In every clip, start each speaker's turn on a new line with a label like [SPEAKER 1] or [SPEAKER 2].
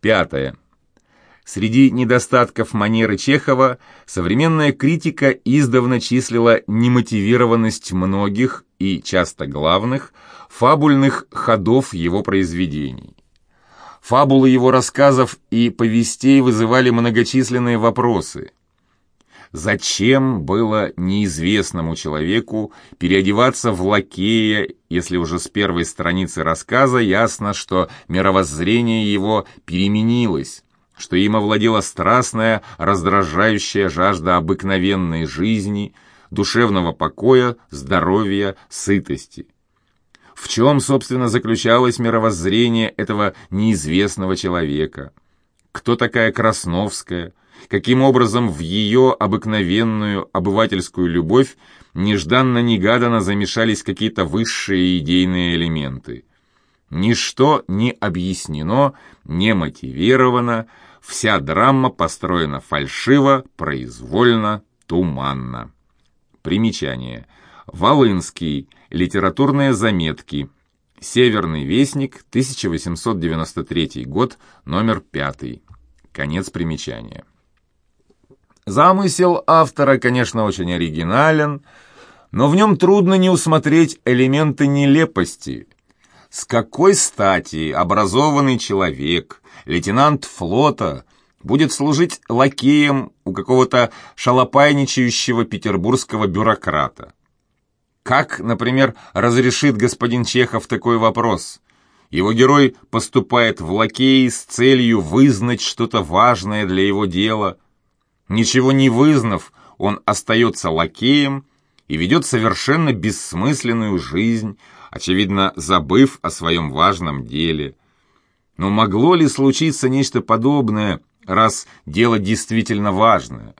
[SPEAKER 1] Пятое. Среди недостатков манеры Чехова современная критика издавна числила немотивированность многих и часто главных фабульных ходов его произведений. Фабулы его рассказов и повестей вызывали многочисленные вопросы. Зачем было неизвестному человеку переодеваться в лакея, если уже с первой страницы рассказа ясно, что мировоззрение его переменилось, что им овладела страстная, раздражающая жажда обыкновенной жизни, душевного покоя, здоровья, сытости. В чем, собственно, заключалось мировоззрение этого неизвестного человека? Кто такая Красновская? Каким образом в ее обыкновенную обывательскую любовь нежданно-негаданно замешались какие-то высшие идейные элементы? Ничто не объяснено, не мотивировано, Вся драма построена фальшиво, произвольно, туманно. Примечание. Волынский. Литературные заметки. Северный вестник, 1893 год, номер 5. Конец примечания. Замысел автора, конечно, очень оригинален, но в нем трудно не усмотреть элементы нелепости. С какой стати образованный человек, лейтенант флота будет служить лакеем у какого-то шалопайничающего петербургского бюрократа. Как, например, разрешит господин Чехов такой вопрос? Его герой поступает в лакеи с целью вызнать что-то важное для его дела. Ничего не вызнав, он остается лакеем и ведет совершенно бессмысленную жизнь, очевидно, забыв о своем важном деле – но могло ли случиться нечто подобное, раз дело действительно важное?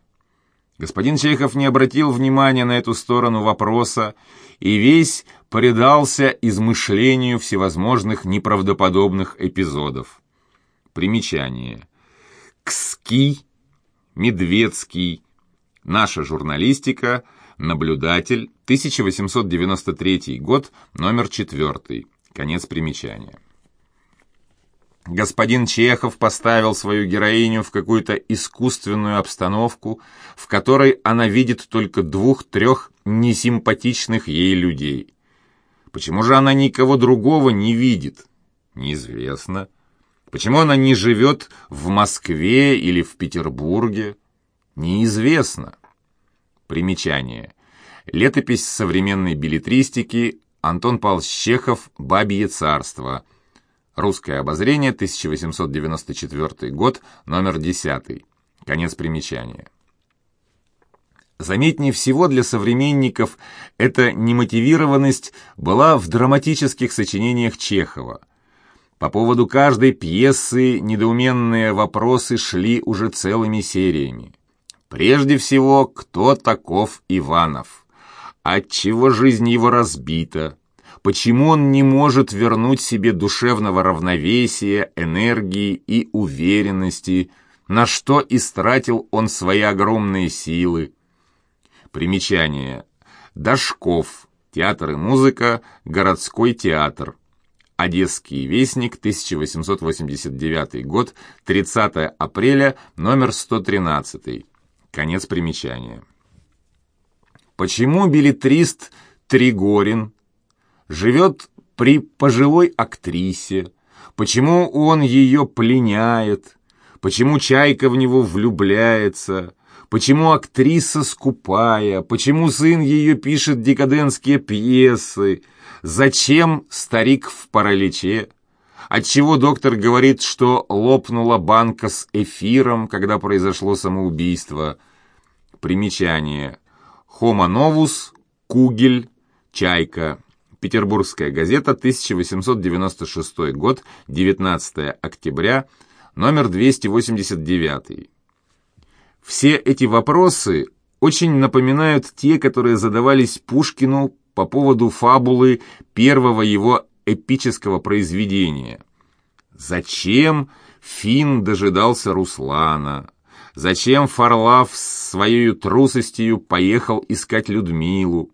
[SPEAKER 1] Господин Чехов не обратил внимания на эту сторону вопроса и весь предался измышлению всевозможных неправдоподобных эпизодов. Примечание. Кски, Медведский, наша журналистика, наблюдатель, 1893 год, номер 4. Конец примечания. Господин Чехов поставил свою героиню в какую-то искусственную обстановку, в которой она видит только двух-трех несимпатичных ей людей. Почему же она никого другого не видит? Неизвестно. Почему она не живет в Москве или в Петербурге? Неизвестно. Примечание. Летопись современной билетристики Антон Павлович Чехов «Бабье царство». Русское обозрение, 1894 год, номер 10. Конец примечания. Заметнее всего для современников эта немотивированность была в драматических сочинениях Чехова. По поводу каждой пьесы недоуменные вопросы шли уже целыми сериями. Прежде всего, кто таков Иванов? Отчего жизнь его разбита? почему он не может вернуть себе душевного равновесия, энергии и уверенности, на что истратил он свои огромные силы. Примечание. Дашков. Театр и музыка. Городской театр. Одесский вестник, 1889 год, 30 апреля, номер 113. Конец примечания. Почему билетрист Тригорин живет при пожилой актрисе, почему он ее пленяет, почему Чайка в него влюбляется, почему актриса скупая, почему сын ее пишет декадентские пьесы, зачем старик в параличе, отчего доктор говорит, что лопнула банка с эфиром, когда произошло самоубийство. Примечание. Homo Кугель, Чайка. Петербургская газета, 1896 год, 19 октября, номер 289. Все эти вопросы очень напоминают те, которые задавались Пушкину по поводу фабулы первого его эпического произведения. Зачем Фин дожидался Руслана? Зачем Фарлав своей трусостью поехал искать Людмилу?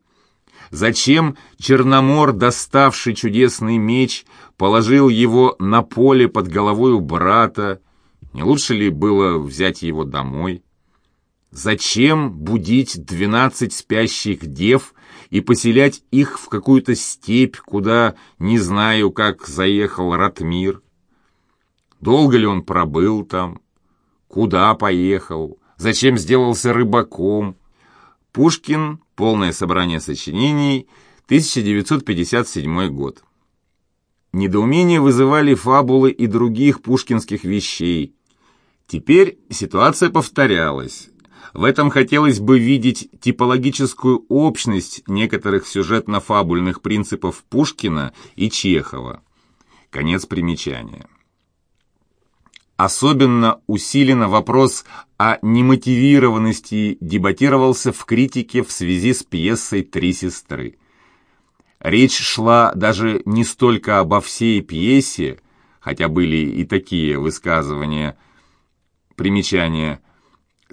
[SPEAKER 1] Зачем Черномор, доставший чудесный меч, положил его на поле под головой у брата, Не лучше ли было взять его домой? Зачем будить двенадцать спящих дев и поселять их в какую-то степь, куда не знаю, как заехал Ратмир? Долго ли он пробыл там? Куда поехал? Зачем сделался рыбаком? Пушкин. Полное собрание сочинений. 1957 год. Недоумение вызывали фабулы и других пушкинских вещей. Теперь ситуация повторялась. В этом хотелось бы видеть типологическую общность некоторых сюжетно-фабульных принципов Пушкина и Чехова. Конец примечания. Особенно усиленно вопрос о немотивированности дебатировался в критике в связи с пьесой «Три сестры». Речь шла даже не столько обо всей пьесе, хотя были и такие высказывания, примечания.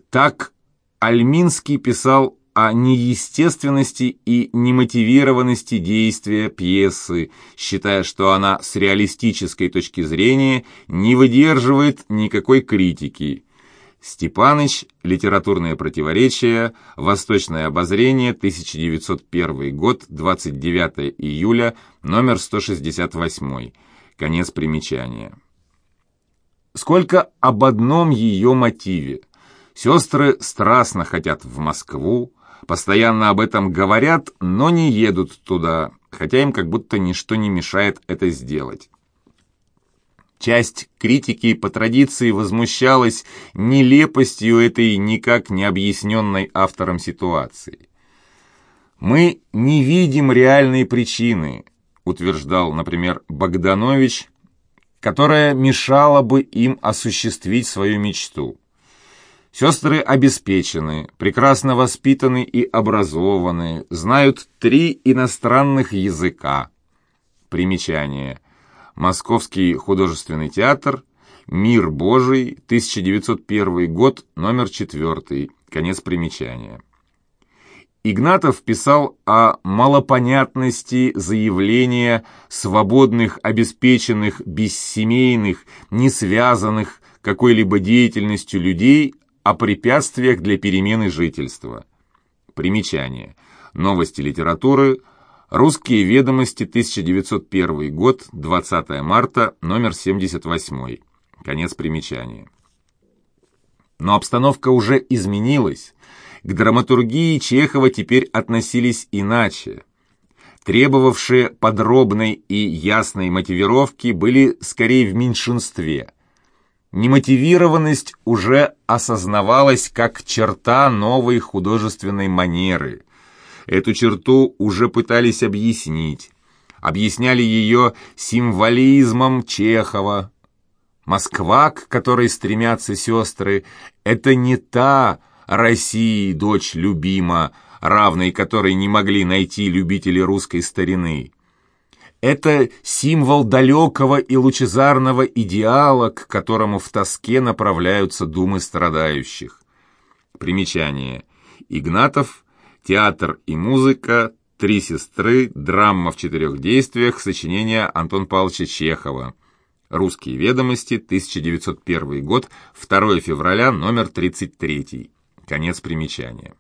[SPEAKER 1] Так Альминский писал о неестественности и немотивированности действия пьесы, считая, что она с реалистической точки зрения не выдерживает никакой критики. Степаныч «Литературные противоречия», «Восточное обозрение», 1901 год, 29 июля, номер 168, конец примечания. Сколько об одном ее мотиве. Сестры страстно хотят в Москву, постоянно об этом говорят, но не едут туда, хотя им как будто ничто не мешает это сделать. Часть критики по традиции возмущалась нелепостью этой никак не объясненной автором ситуации. «Мы не видим реальной причины», утверждал, например, Богданович, которая мешала бы им осуществить свою мечту. Сестры обеспечены, прекрасно воспитаны и образованы, знают три иностранных языка. Примечание – Московский художественный театр, «Мир Божий», 1901 год, номер 4, конец примечания. Игнатов писал о малопонятности заявления свободных, обеспеченных, бессемейных, не связанных какой-либо деятельностью людей о препятствиях для перемены жительства. Примечание. Новости литературы – Русские ведомости, 1901 год, 20 марта, номер 78. Конец примечания. Но обстановка уже изменилась. К драматургии Чехова теперь относились иначе. Требовавшие подробной и ясной мотивировки были скорее в меньшинстве. Немотивированность уже осознавалась как черта новой художественной манеры – Эту черту уже пытались объяснить. Объясняли ее символизмом Чехова. Москва, к которой стремятся сестры, это не та России дочь любима, равной которой не могли найти любители русской старины. Это символ далекого и лучезарного идеала, к которому в тоске направляются думы страдающих. Примечание. Игнатов Театр и музыка, Три сестры, драма в четырех действиях, сочинение Антон Павловича Чехова. Русские ведомости, 1901 год, 2 февраля, номер 33. Конец примечания.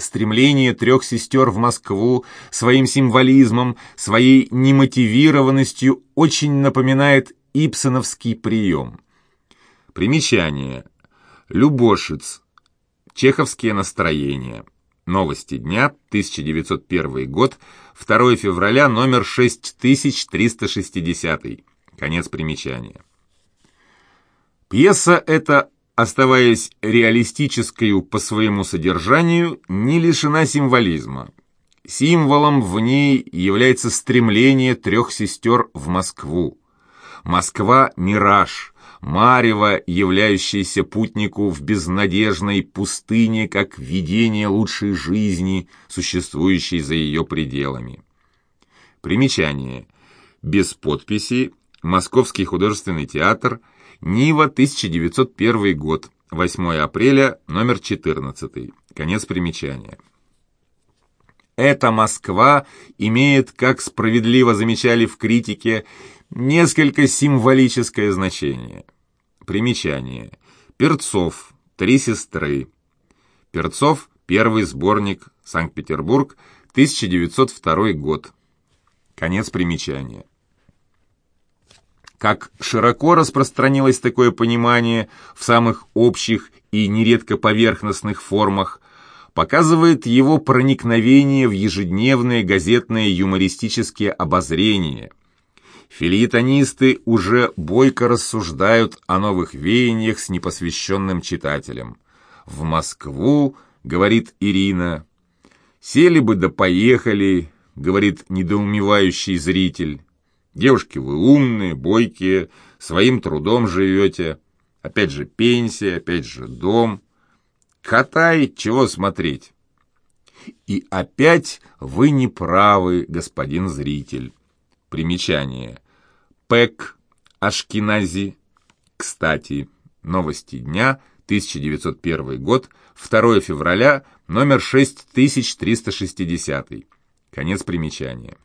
[SPEAKER 1] Стремление трех сестер в Москву своим символизмом, своей немотивированностью очень напоминает ипсоновский прием. Примечание. Любошиц. Чеховские настроения. Новости дня, 1901 год, 2 февраля, номер 6360. Конец примечания. Пьеса эта, оставаясь реалистической по своему содержанию, не лишена символизма. Символом в ней является стремление трех сестер в Москву. Москва – мираж, марево, являющееся путнику в безнадежной пустыне, как видение лучшей жизни, существующей за ее пределами. Примечание. Без подписи. Московский художественный театр. Нива, 1901 год. 8 апреля, номер 14. Конец примечания. Эта Москва имеет, как справедливо замечали в критике, несколько символическое значение. Примечание. Перцов. Три сестры. Перцов. Первый сборник. Санкт-Петербург. 1902 год. Конец примечания. Как широко распространилось такое понимание в самых общих и нередко поверхностных формах, показывает его проникновение в ежедневные газетные юмористические обозрения. Филитонисты уже бойко рассуждают о новых веяниях с непосвященным читателем. «В Москву», — говорит Ирина, — «сели бы да поехали», — говорит недоумевающий зритель. «Девушки, вы умные, бойкие, своим трудом живете. Опять же пенсия, опять же дом». Катай, чего смотреть? И опять вы не правы, господин зритель. Примечание. Пэк Ашкинази. Кстати, новости дня, 1901 год, 2 февраля, номер 6360. Конец примечания.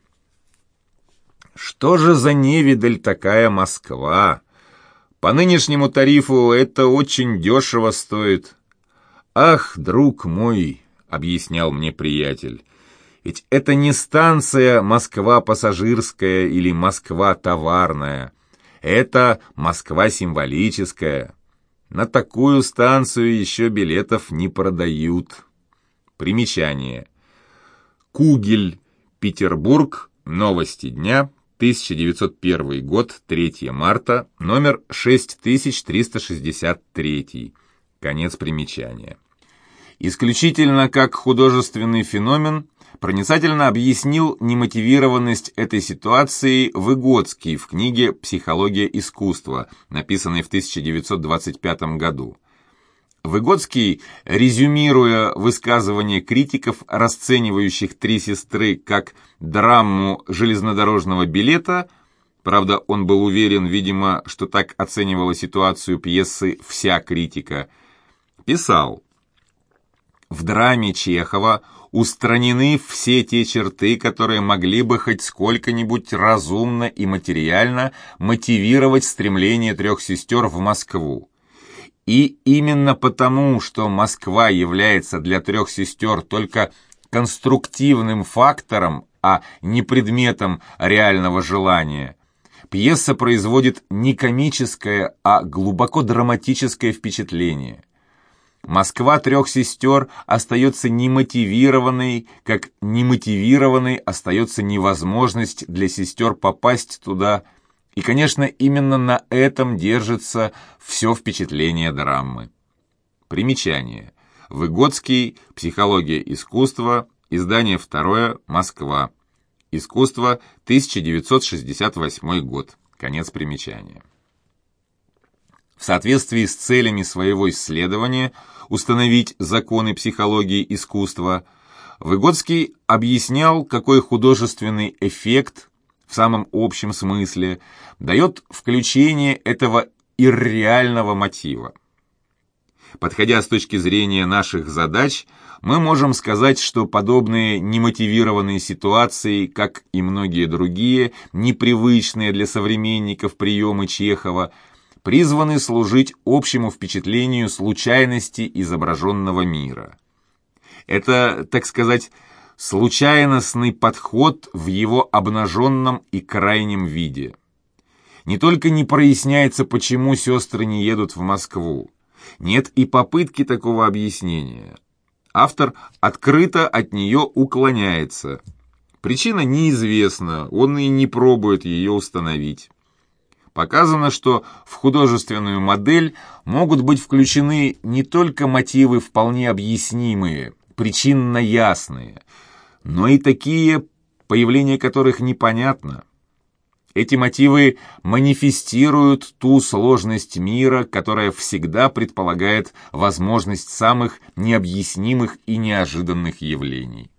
[SPEAKER 1] Что же за невидаль такая Москва? По нынешнему тарифу это очень дешево стоит. «Ах, друг мой», — объяснял мне приятель, «ведь это не станция Москва-пассажирская или Москва-товарная. Это Москва символическая. На такую станцию еще билетов не продают». Примечание. Кугель, Петербург, новости дня, 1901 год, 3 марта, номер 6363. Конец примечания исключительно как художественный феномен, проницательно объяснил немотивированность этой ситуации Выгодский в книге «Психология искусства», написанной в 1925 году. Выгодский, резюмируя высказывания критиков, расценивающих «Три сестры» как драму железнодорожного билета, правда, он был уверен, видимо, что так оценивала ситуацию пьесы вся критика, писал в драме Чехова устранены все те черты, которые могли бы хоть сколько-нибудь разумно и материально мотивировать стремление трех сестер в Москву. И именно потому, что Москва является для трех сестер только конструктивным фактором, а не предметом реального желания, пьеса производит не комическое, а глубоко драматическое впечатление. Москва трех сестер остается немотивированной, как немотивированной остается невозможность для сестер попасть туда, и, конечно, именно на этом держится все впечатление драмы. Примечание. Выгодский, «Психология искусства», издание второе, Москва. Искусство, 1968 год. Конец примечания. В соответствии с целями своего исследования установить законы психологии искусства, Выгодский объяснял, какой художественный эффект в самом общем смысле дает включение этого ирреального мотива. Подходя с точки зрения наших задач, мы можем сказать, что подобные немотивированные ситуации, как и многие другие, непривычные для современников приемы Чехова – призваны служить общему впечатлению случайности изображенного мира. Это, так сказать, случайностный подход в его обнаженном и крайнем виде. Не только не проясняется, почему сестры не едут в Москву, нет и попытки такого объяснения. Автор открыто от нее уклоняется. Причина неизвестна, он и не пробует ее установить. Показано, что в художественную модель могут быть включены не только мотивы вполне объяснимые, причинно ясные, но и такие, появление которых непонятно. Эти мотивы манифестируют ту сложность мира, которая всегда предполагает возможность самых необъяснимых и неожиданных явлений.